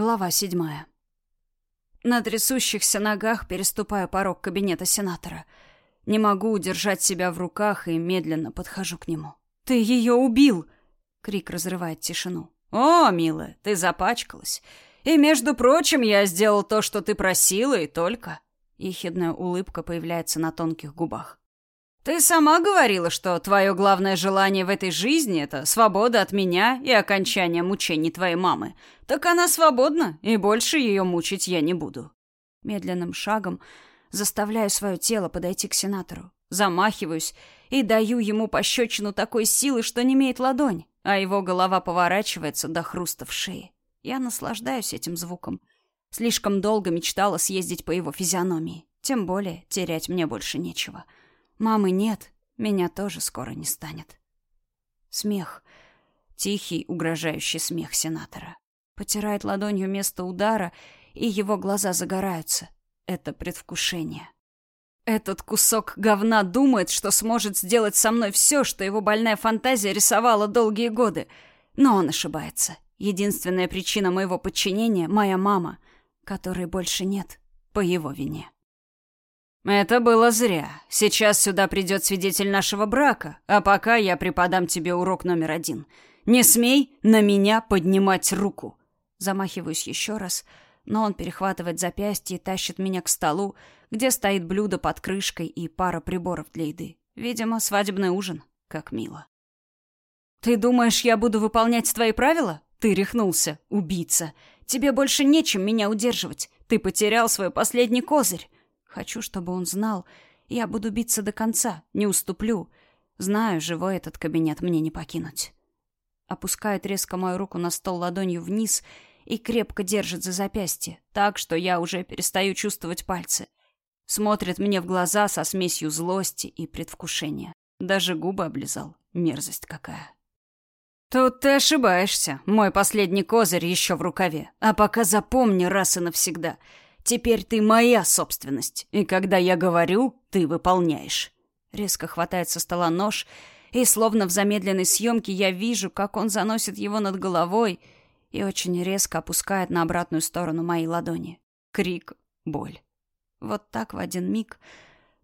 Глава седьмая. На трясущихся ногах переступаю порог кабинета сенатора. Не могу удержать себя в руках и медленно подхожу к нему. «Ты ее убил!» — крик разрывает тишину. «О, милая, ты запачкалась. И, между прочим, я сделал то, что ты просила, и только...» Ехидная улыбка появляется на тонких губах. «Ты сама говорила, что твое главное желание в этой жизни — это свобода от меня и окончание мучений твоей мамы. Так она свободна, и больше ее мучить я не буду». Медленным шагом заставляю свое тело подойти к сенатору. Замахиваюсь и даю ему пощечину такой силы, что не имеет ладонь, а его голова поворачивается до хруста в шее. Я наслаждаюсь этим звуком. Слишком долго мечтала съездить по его физиономии. Тем более терять мне больше нечего. — Мамы нет, меня тоже скоро не станет. Смех. Тихий, угрожающий смех сенатора. Потирает ладонью место удара, и его глаза загораются. Это предвкушение. Этот кусок говна думает, что сможет сделать со мной все, что его больная фантазия рисовала долгие годы. Но он ошибается. Единственная причина моего подчинения — моя мама, которой больше нет по его вине. «Это было зря. Сейчас сюда придет свидетель нашего брака, а пока я преподам тебе урок номер один. Не смей на меня поднимать руку!» Замахиваюсь еще раз, но он перехватывает запястье и тащит меня к столу, где стоит блюдо под крышкой и пара приборов для еды. Видимо, свадебный ужин. Как мило. «Ты думаешь, я буду выполнять твои правила? Ты рехнулся, убийца. Тебе больше нечем меня удерживать. Ты потерял свой последний козырь. Хочу, чтобы он знал. Я буду биться до конца, не уступлю. Знаю, живой этот кабинет мне не покинуть. Опускает резко мою руку на стол ладонью вниз и крепко держит за запястье, так, что я уже перестаю чувствовать пальцы. Смотрит мне в глаза со смесью злости и предвкушения. Даже губы облизал. Мерзость какая. Тут ты ошибаешься. Мой последний козырь еще в рукаве. А пока запомни раз и навсегда — Теперь ты моя собственность, и когда я говорю, ты выполняешь. Резко хватает со стола нож, и словно в замедленной съемке я вижу, как он заносит его над головой и очень резко опускает на обратную сторону моей ладони. Крик, боль. Вот так в один миг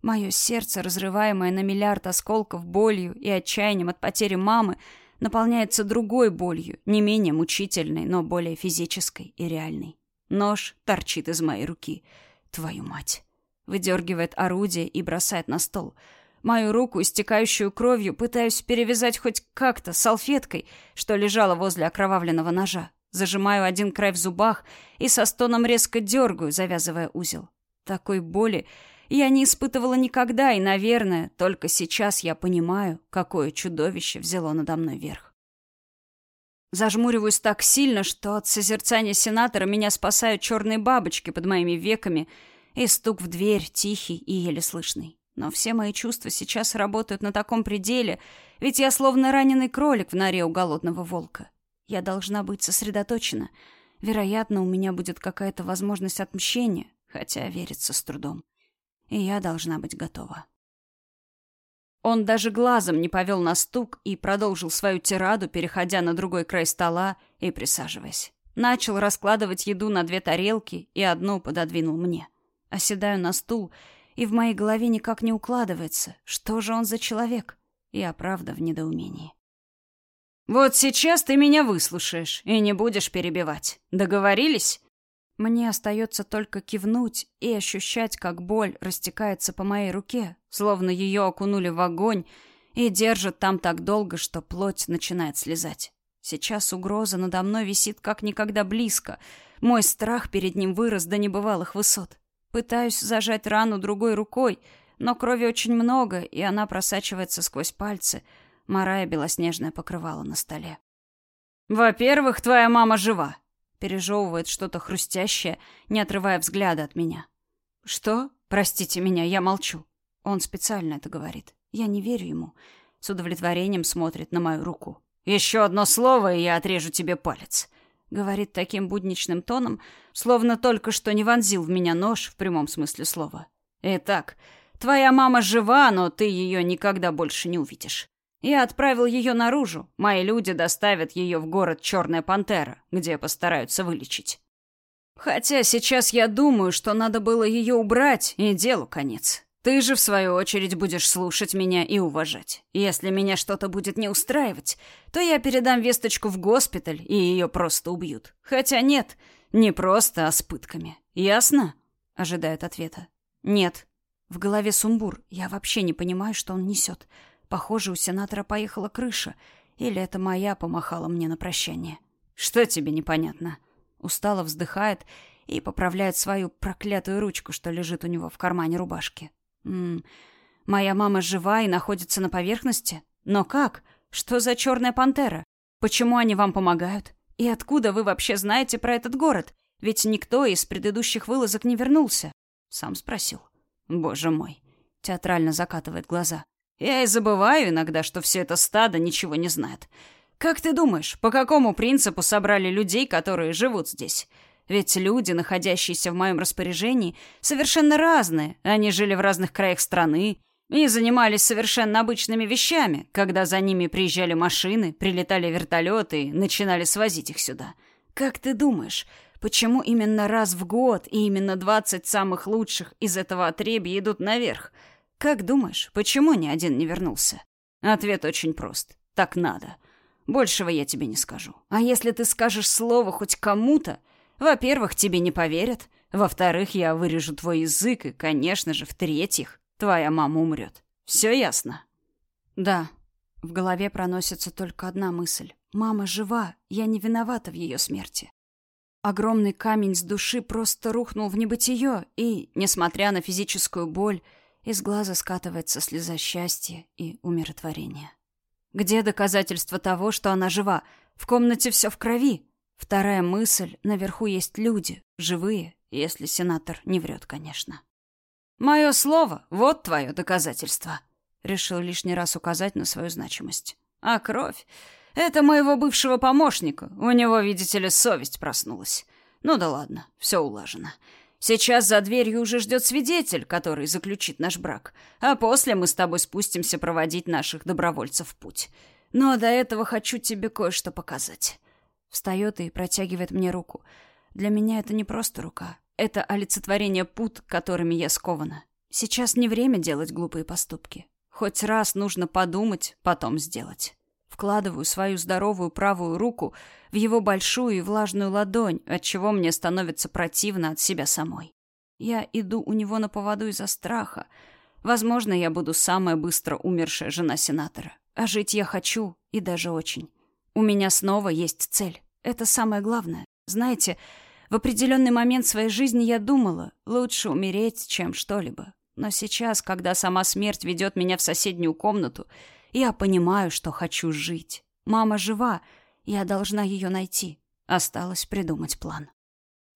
мое сердце, разрываемое на миллиард осколков болью и отчаянием от потери мамы, наполняется другой болью, не менее мучительной, но более физической и реальной. Нож торчит из моей руки. Твою мать. Выдергивает орудие и бросает на стол. Мою руку, истекающую кровью, пытаюсь перевязать хоть как-то салфеткой, что лежала возле окровавленного ножа. Зажимаю один край в зубах и со стоном резко дергаю, завязывая узел. Такой боли я не испытывала никогда, и, наверное, только сейчас я понимаю, какое чудовище взяло надо мной верх. Зажмуриваюсь так сильно, что от созерцания сенатора меня спасают черные бабочки под моими веками и стук в дверь тихий и еле слышный. Но все мои чувства сейчас работают на таком пределе, ведь я словно раненый кролик в норе у голодного волка. Я должна быть сосредоточена. Вероятно, у меня будет какая-то возможность отмщения, хотя верится с трудом. И я должна быть готова. Он даже глазом не повел на стук и продолжил свою тираду, переходя на другой край стола и присаживаясь. Начал раскладывать еду на две тарелки и одну пододвинул мне. Оседаю на стул, и в моей голове никак не укладывается, что же он за человек. Я правда в недоумении. «Вот сейчас ты меня выслушаешь и не будешь перебивать. Договорились?» Мне остается только кивнуть и ощущать, как боль растекается по моей руке, словно ее окунули в огонь и держат там так долго, что плоть начинает слезать. Сейчас угроза надо мной висит как никогда близко. Мой страх перед ним вырос до небывалых высот. Пытаюсь зажать рану другой рукой, но крови очень много, и она просачивается сквозь пальцы, морая белоснежное покрывало на столе. «Во-первых, твоя мама жива», пережевывает что-то хрустящее, не отрывая взгляда от меня. «Что? Простите меня, я молчу». Он специально это говорит. Я не верю ему. С удовлетворением смотрит на мою руку. «Еще одно слово, и я отрежу тебе палец», — говорит таким будничным тоном, словно только что не вонзил в меня нож в прямом смысле слова. «Итак, твоя мама жива, но ты ее никогда больше не увидишь. Я отправил ее наружу. Мои люди доставят ее в город Черная Пантера, где постараются вылечить. Хотя сейчас я думаю, что надо было ее убрать, и делу конец. Ты же, в свою очередь, будешь слушать меня и уважать. Если меня что-то будет не устраивать, то я передам весточку в госпиталь, и ее просто убьют. Хотя нет, не просто, а с пытками. Ясно? Ожидает ответа. Нет. В голове сумбур. Я вообще не понимаю, что он несет. Похоже, у сенатора поехала крыша. Или это моя помахала мне на прощание. Что тебе непонятно? Устало вздыхает и поправляет свою проклятую ручку, что лежит у него в кармане рубашки. М -м, моя мама жива и находится на поверхности? Но как? Что за черная пантера? Почему они вам помогают? И откуда вы вообще знаете про этот город? Ведь никто из предыдущих вылазок не вернулся. Сам спросил. Боже мой. Театрально закатывает глаза. Я и забываю иногда, что все это стадо ничего не знает. Как ты думаешь, по какому принципу собрали людей, которые живут здесь? Ведь люди, находящиеся в моем распоряжении, совершенно разные. Они жили в разных краях страны и занимались совершенно обычными вещами, когда за ними приезжали машины, прилетали вертолеты и начинали свозить их сюда. Как ты думаешь, почему именно раз в год и именно 20 самых лучших из этого отребья идут наверх? Как думаешь, почему ни один не вернулся? Ответ очень прост. Так надо. Большего я тебе не скажу. А если ты скажешь слово хоть кому-то, во-первых, тебе не поверят. Во-вторых, я вырежу твой язык, и, конечно же, в-третьих, твоя мама умрет. Все ясно? Да. В голове проносится только одна мысль. Мама жива, я не виновата в ее смерти. Огромный камень с души просто рухнул в небытие, и, несмотря на физическую боль, из глаза скатывается слеза счастья и умиротворения. Где доказательства того, что она жива? В комнате все в крови. Вторая мысль — наверху есть люди, живые, если сенатор не врет, конечно. «Мое слово — вот твое доказательство», — решил лишний раз указать на свою значимость. «А кровь — это моего бывшего помощника. У него, видите ли, совесть проснулась. Ну да ладно, все улажено. Сейчас за дверью уже ждет свидетель, который заключит наш брак, а после мы с тобой спустимся проводить наших добровольцев в путь. Но до этого хочу тебе кое-что показать». Встает и протягивает мне руку. Для меня это не просто рука. Это олицетворение пут, которыми я скована. Сейчас не время делать глупые поступки. Хоть раз нужно подумать, потом сделать. Вкладываю свою здоровую правую руку в его большую и влажную ладонь, от чего мне становится противно от себя самой. Я иду у него на поводу из-за страха. Возможно, я буду самая быстро умершая жена сенатора. А жить я хочу, и даже очень. У меня снова есть цель. Это самое главное. Знаете, в определенный момент своей жизни я думала, лучше умереть, чем что-либо. Но сейчас, когда сама смерть ведет меня в соседнюю комнату, я понимаю, что хочу жить. Мама жива, я должна ее найти. Осталось придумать план.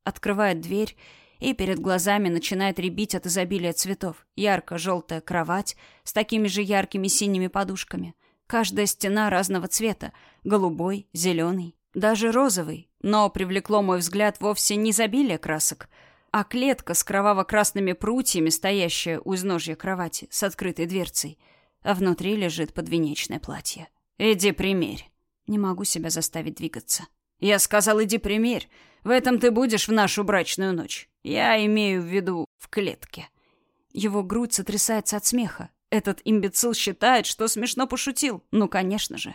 Открывает дверь, и перед глазами начинает рябить от изобилия цветов. Ярко-желтая кровать с такими же яркими синими подушками. Каждая стена разного цвета. Голубой, зеленый, даже розовый, но привлекло мой взгляд вовсе не изобилие красок, а клетка с кроваво-красными прутьями, стоящая у изножья кровати с открытой дверцей, а внутри лежит подвенечное платье. «Иди примерь». Не могу себя заставить двигаться. «Я сказал, иди примерь. В этом ты будешь в нашу брачную ночь. Я имею в виду в клетке». Его грудь сотрясается от смеха. Этот имбецил считает, что смешно пошутил. Ну, конечно же.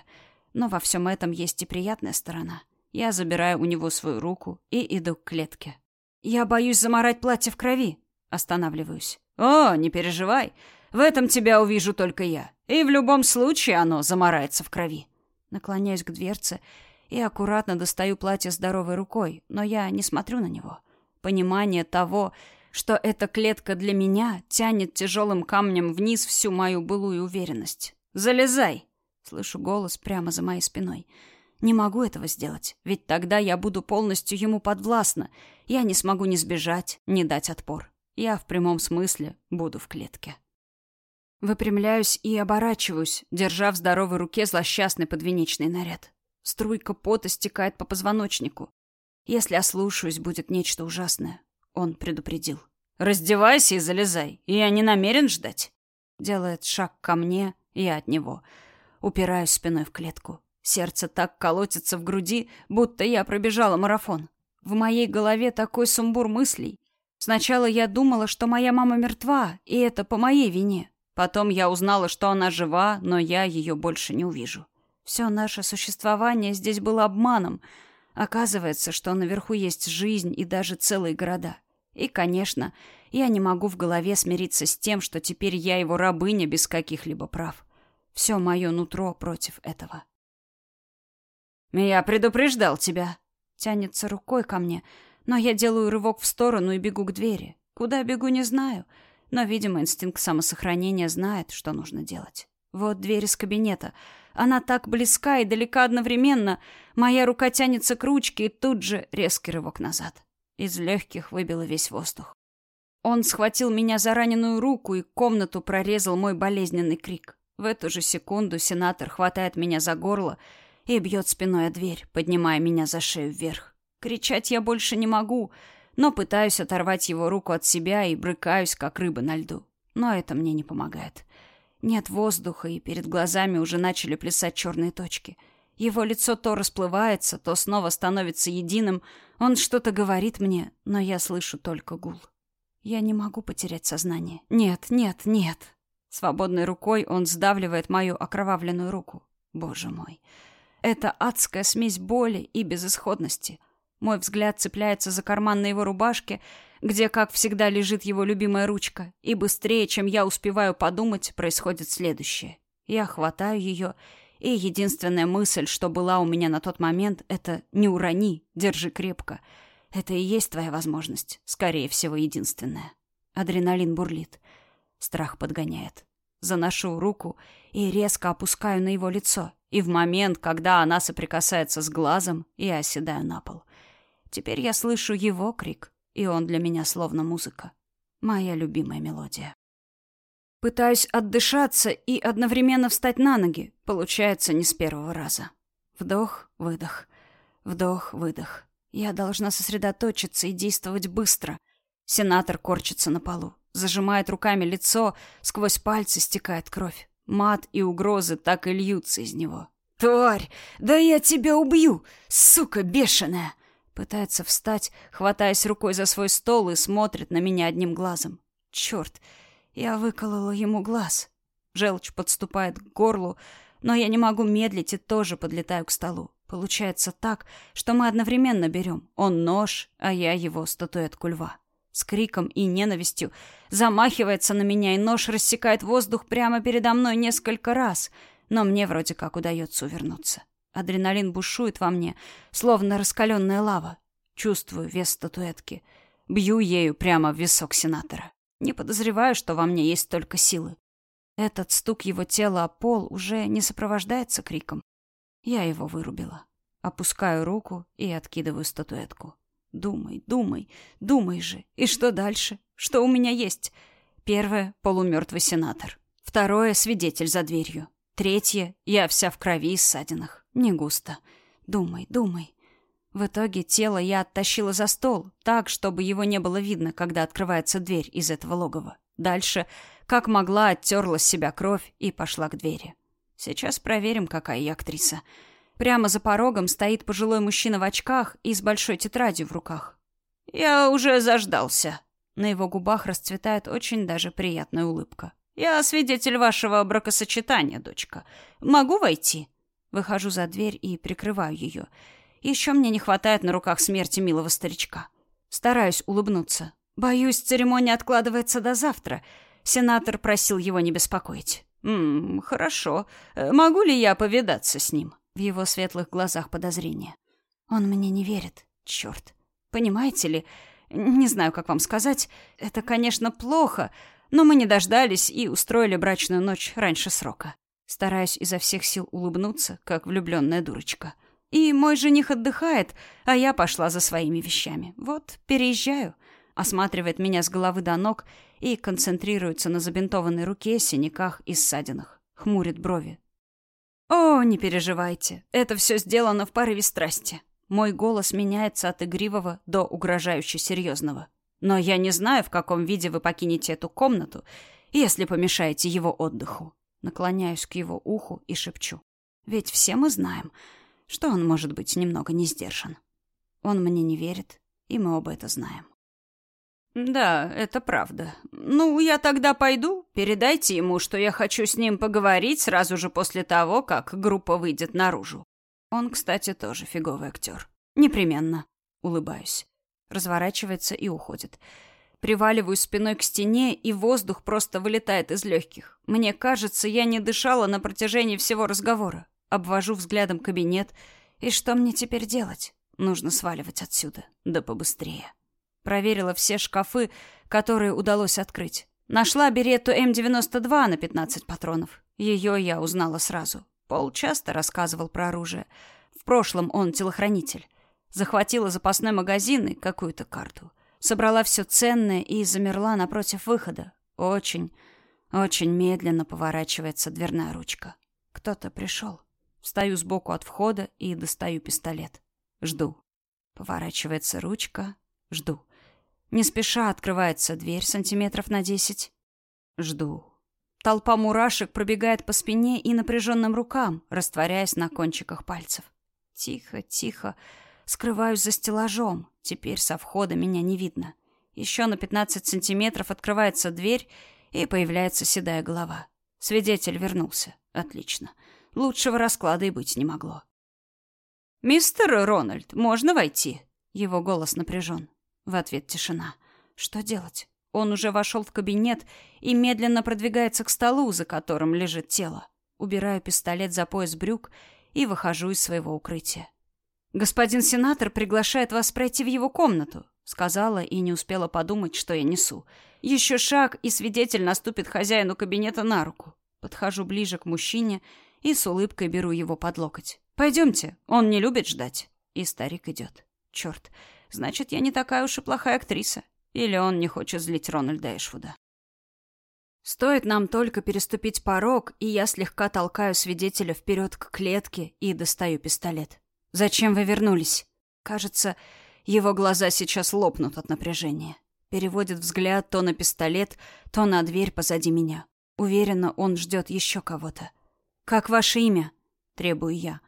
Но во всем этом есть и приятная сторона. Я забираю у него свою руку и иду к клетке. Я боюсь заморать платье в крови. Останавливаюсь. О, не переживай. В этом тебя увижу только я. И в любом случае оно заморается в крови. Наклоняюсь к дверце и аккуратно достаю платье здоровой рукой, но я не смотрю на него. Понимание того, что эта клетка для меня тянет тяжелым камнем вниз всю мою былую уверенность. «Залезай!» Слышу голос прямо за моей спиной. Не могу этого сделать, ведь тогда я буду полностью ему подвластна. Я не смогу ни сбежать, ни дать отпор. Я в прямом смысле буду в клетке. Выпрямляюсь и оборачиваюсь, держа в здоровой руке злосчастный подвенечный наряд. Струйка пота стекает по позвоночнику. Если ослушаюсь, будет нечто ужасное. Он предупредил. «Раздевайся и залезай. Я не намерен ждать». Делает шаг ко мне, я от него — Упираюсь спиной в клетку. Сердце так колотится в груди, будто я пробежала марафон. В моей голове такой сумбур мыслей. Сначала я думала, что моя мама мертва, и это по моей вине. Потом я узнала, что она жива, но я ее больше не увижу. Все наше существование здесь было обманом. Оказывается, что наверху есть жизнь и даже целые города. И, конечно, я не могу в голове смириться с тем, что теперь я его рабыня без каких-либо прав. Все мое нутро против этого. «Я предупреждал тебя», — тянется рукой ко мне, но я делаю рывок в сторону и бегу к двери. Куда бегу, не знаю, но, видимо, инстинкт самосохранения знает, что нужно делать. Вот дверь из кабинета. Она так близка и далека одновременно. Моя рука тянется к ручке, и тут же резкий рывок назад. Из легких выбило весь воздух. Он схватил меня за раненую руку, и комнату прорезал мой болезненный крик. В эту же секунду сенатор хватает меня за горло и бьет спиной о дверь, поднимая меня за шею вверх. Кричать я больше не могу, но пытаюсь оторвать его руку от себя и брыкаюсь, как рыба на льду. Но это мне не помогает. Нет воздуха, и перед глазами уже начали плясать черные точки — его лицо то расплывается, то снова становится единым. Он что-то говорит мне, но я слышу только гул. Я не могу потерять сознание. Нет, нет, нет. Свободной рукой он сдавливает мою окровавленную руку. Боже мой. Это адская смесь боли и безысходности. Мой взгляд цепляется за карман на его рубашке, где, как всегда, лежит его любимая ручка, и быстрее, чем я успеваю подумать, происходит следующее. Я хватаю ее и единственная мысль, что была у меня на тот момент, это «не урони, держи крепко». Это и есть твоя возможность, скорее всего, единственная. Адреналин бурлит. Страх подгоняет. Заношу руку и резко опускаю на его лицо. И в момент, когда она соприкасается с глазом, я оседаю на пол. Теперь я слышу его крик, и он для меня словно музыка. Моя любимая мелодия. Пытаюсь отдышаться и одновременно встать на ноги. Получается не с первого раза. Вдох, выдох. Вдох, выдох. Я должна сосредоточиться и действовать быстро. Сенатор корчится на полу. Зажимает руками лицо, сквозь пальцы стекает кровь. Мат и угрозы так и льются из него. «Тварь! Да я тебя убью! Сука бешеная!» Пытается встать, хватаясь рукой за свой стол и смотрит на меня одним глазом. «Черт! Я выколола ему глаз. Желчь подступает к горлу, но я не могу медлить и тоже подлетаю к столу. Получается так, что мы одновременно берем. Он нож, а я его статуэтку льва. С криком и ненавистью замахивается на меня, и нож рассекает воздух прямо передо мной несколько раз, но мне вроде как удается увернуться. Адреналин бушует во мне, словно раскаленная лава. Чувствую вес статуэтки. Бью ею прямо в висок сенатора. Не подозреваю, что во мне есть столько силы. Этот стук его тела о пол уже не сопровождается криком. Я его вырубила. Опускаю руку и откидываю статуэтку. Думай, думай, думай же. И что дальше? Что у меня есть? Первое — полумертвый сенатор. Второе — свидетель за дверью. Третье — я вся в крови и ссадинах. Не густо. Думай, думай. В итоге тело я оттащила за стол, так, чтобы его не было видно, когда открывается дверь из этого логова. Дальше, как могла, оттерла с себя кровь и пошла к двери. Сейчас проверим, какая я актриса. Прямо за порогом стоит пожилой мужчина в очках и с большой тетрадью в руках. «Я уже заждался». На его губах расцветает очень даже приятная улыбка. «Я свидетель вашего бракосочетания, дочка. Могу войти?» Выхожу за дверь и прикрываю ее. Еще мне не хватает на руках смерти милого старичка. Стараюсь улыбнуться. Боюсь, церемония откладывается до завтра. Сенатор просил его не беспокоить. «Ммм, хорошо. Э, могу ли я повидаться с ним?» В его светлых глазах подозрение. Он мне не верит. Черт. Понимаете ли, не знаю, как вам сказать, это, конечно, плохо, но мы не дождались и устроили брачную ночь раньше срока. Стараюсь изо всех сил улыбнуться, как влюбленная дурочка. И мой жених отдыхает, а я пошла за своими вещами. Вот, переезжаю. Осматривает меня с головы до ног и концентрируется на забинтованной руке, синяках и ссадинах. Хмурит брови. «О, не переживайте, это все сделано в порыве страсти». Мой голос меняется от игривого до угрожающе серьезного. Но я не знаю, в каком виде вы покинете эту комнату, если помешаете его отдыху. Наклоняюсь к его уху и шепчу. Ведь все мы знаем, что он может быть немного не сдержан. Он мне не верит, и мы оба это знаем. «Да, это правда. Ну, я тогда пойду. Передайте ему, что я хочу с ним поговорить сразу же после того, как группа выйдет наружу. Он, кстати, тоже фиговый актер. Непременно. Улыбаюсь. Разворачивается и уходит. Приваливаю спиной к стене, и воздух просто вылетает из легких. Мне кажется, я не дышала на протяжении всего разговора. Обвожу взглядом кабинет. И что мне теперь делать? Нужно сваливать отсюда. Да побыстрее. Проверила все шкафы, которые удалось открыть. Нашла беретту М-92 на 15 патронов. Ее я узнала сразу. Пол часто рассказывал про оружие. В прошлом он телохранитель. Захватила запасной магазин и какую-то карту. Собрала все ценное и замерла напротив выхода. Очень, очень медленно поворачивается дверная ручка. Кто-то пришел. Встаю сбоку от входа и достаю пистолет. Жду. Поворачивается ручка. Жду. Не спеша открывается дверь сантиметров на десять. Жду. Толпа мурашек пробегает по спине и напряженным рукам, растворяясь на кончиках пальцев. Тихо, тихо. Скрываюсь за стеллажом. Теперь со входа меня не видно. Еще на пятнадцать сантиметров открывается дверь, и появляется седая голова. Свидетель вернулся. Отлично. Лучшего расклада и быть не могло. «Мистер Рональд, можно войти?» Его голос напряжен. В ответ тишина. Что делать? Он уже вошел в кабинет и медленно продвигается к столу, за которым лежит тело. Убираю пистолет за пояс брюк и выхожу из своего укрытия. «Господин сенатор приглашает вас пройти в его комнату», — сказала и не успела подумать, что я несу. Еще шаг, и свидетель наступит хозяину кабинета на руку. Подхожу ближе к мужчине и с улыбкой беру его под локоть. «Пойдемте, он не любит ждать». И старик идет. Черт, Значит, я не такая уж и плохая актриса. Или он не хочет злить Рональда Эшвуда. Стоит нам только переступить порог, и я слегка толкаю свидетеля вперед к клетке и достаю пистолет. «Зачем вы вернулись?» Кажется, его глаза сейчас лопнут от напряжения. Переводит взгляд то на пистолет, то на дверь позади меня. Уверена, он ждет еще кого-то. «Как ваше имя?» — требую я.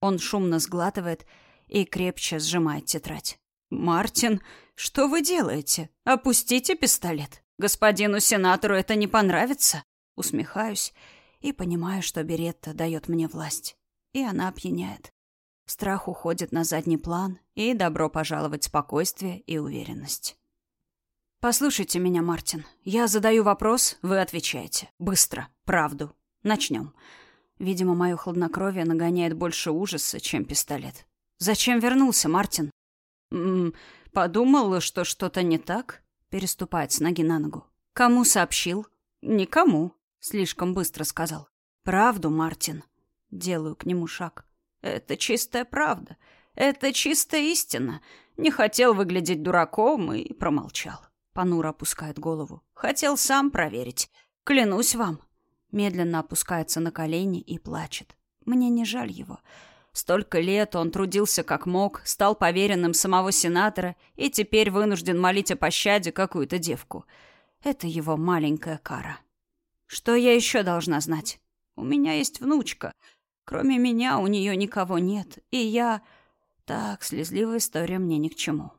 Он шумно сглатывает и крепче сжимает тетрадь. «Мартин, что вы делаете? Опустите пистолет. Господину сенатору это не понравится». Усмехаюсь и понимаю, что Беретта дает мне власть. И она опьяняет. Страх уходит на задний план, и добро пожаловать спокойствие и уверенность. «Послушайте меня, Мартин. Я задаю вопрос, вы отвечаете. Быстро. Правду. Начнем». Видимо, мое хладнокровие нагоняет больше ужаса, чем пистолет. «Зачем вернулся, Мартин?» «М -м, подумала, что что-то не так?» Переступает с ноги на ногу. «Кому сообщил?» «Никому», — слишком быстро сказал. «Правду, Мартин». Делаю к нему шаг. «Это чистая правда. Это чистая истина. Не хотел выглядеть дураком и промолчал». Панур опускает голову. «Хотел сам проверить. Клянусь вам». Медленно опускается на колени и плачет. Мне не жаль его. Столько лет он трудился как мог, стал поверенным самого сенатора и теперь вынужден молить о пощаде какую-то девку. Это его маленькая кара. Что я еще должна знать? У меня есть внучка. Кроме меня у нее никого нет, и я... Так, слезливая история мне ни к чему.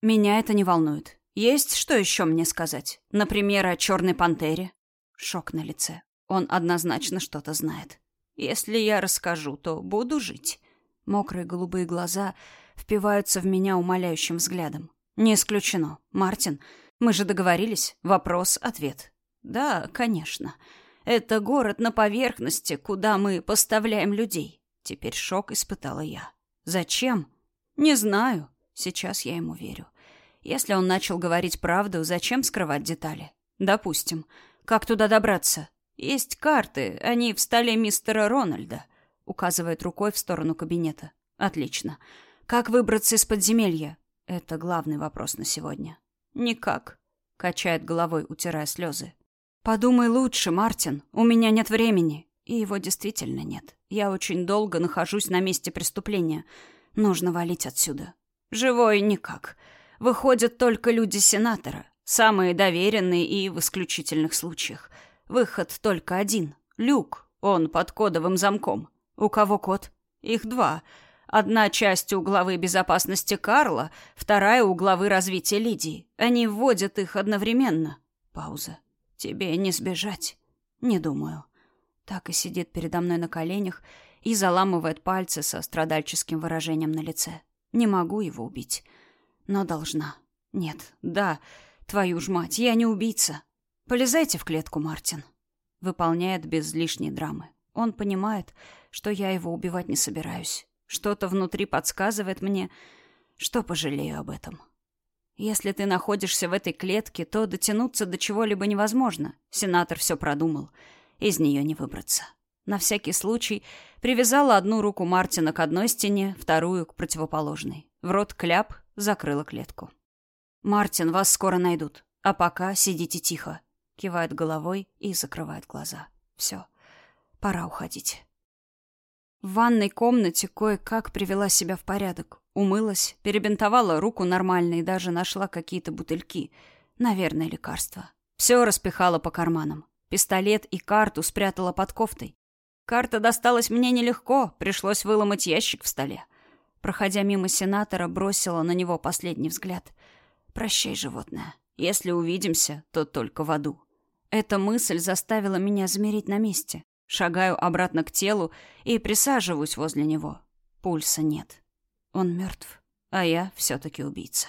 Меня это не волнует. Есть что еще мне сказать? Например, о черной пантере? Шок на лице. Он однозначно что-то знает. Если я расскажу, то буду жить. Мокрые голубые глаза впиваются в меня умоляющим взглядом. Не исключено. Мартин, мы же договорились. Вопрос-ответ. Да, конечно. Это город на поверхности, куда мы поставляем людей. Теперь шок испытала я. Зачем? Не знаю. Сейчас я ему верю. Если он начал говорить правду, зачем скрывать детали? Допустим. Как туда добраться? Есть карты, они в столе мистера Рональда, указывает рукой в сторону кабинета. Отлично. Как выбраться из подземелья? Это главный вопрос на сегодня. Никак, качает головой, утирая слезы. Подумай лучше, Мартин. У меня нет времени. И его действительно нет. Я очень долго нахожусь на месте преступления. Нужно валить отсюда. Живой никак. Выходят только люди сенатора, самые доверенные и в исключительных случаях. Выход только один. Люк. Он под кодовым замком. У кого код? Их два. Одна часть у главы безопасности Карла, вторая у главы развития Лидии. Они вводят их одновременно. Пауза. Тебе не сбежать. Не думаю. Так и сидит передо мной на коленях и заламывает пальцы со страдальческим выражением на лице. Не могу его убить, но должна. Нет, да, твою ж мать, я не убийца. Полезайте в клетку, Мартин. Выполняет без лишней драмы. Он понимает, что я его убивать не собираюсь. Что-то внутри подсказывает мне, что пожалею об этом. Если ты находишься в этой клетке, то дотянуться до чего-либо невозможно. Сенатор все продумал. Из нее не выбраться. На всякий случай привязала одну руку Мартина к одной стене, вторую к противоположной. В рот кляп, закрыла клетку. «Мартин, вас скоро найдут. А пока сидите тихо», — кивает головой и закрывает глаза. «Все, пора уходить». В ванной комнате кое-как привела себя в порядок. Умылась, перебинтовала руку нормально и даже нашла какие-то бутыльки. Наверное, лекарства. Все распихала по карманам. Пистолет и карту спрятала под кофтой. Карта досталась мне нелегко, пришлось выломать ящик в столе. Проходя мимо сенатора, бросила на него последний взгляд. «Прощай, животное. Если увидимся, то только в аду». Эта мысль заставила меня замереть на месте. Шагаю обратно к телу и присаживаюсь возле него. Пульса нет. Он мертв, а я все-таки убийца.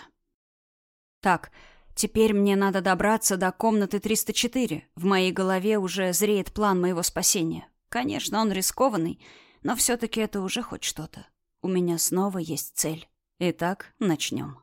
Так, теперь мне надо добраться до комнаты 304. В моей голове уже зреет план моего спасения. Конечно, он рискованный, но все-таки это уже хоть что-то. У меня снова есть цель. Итак, начнем.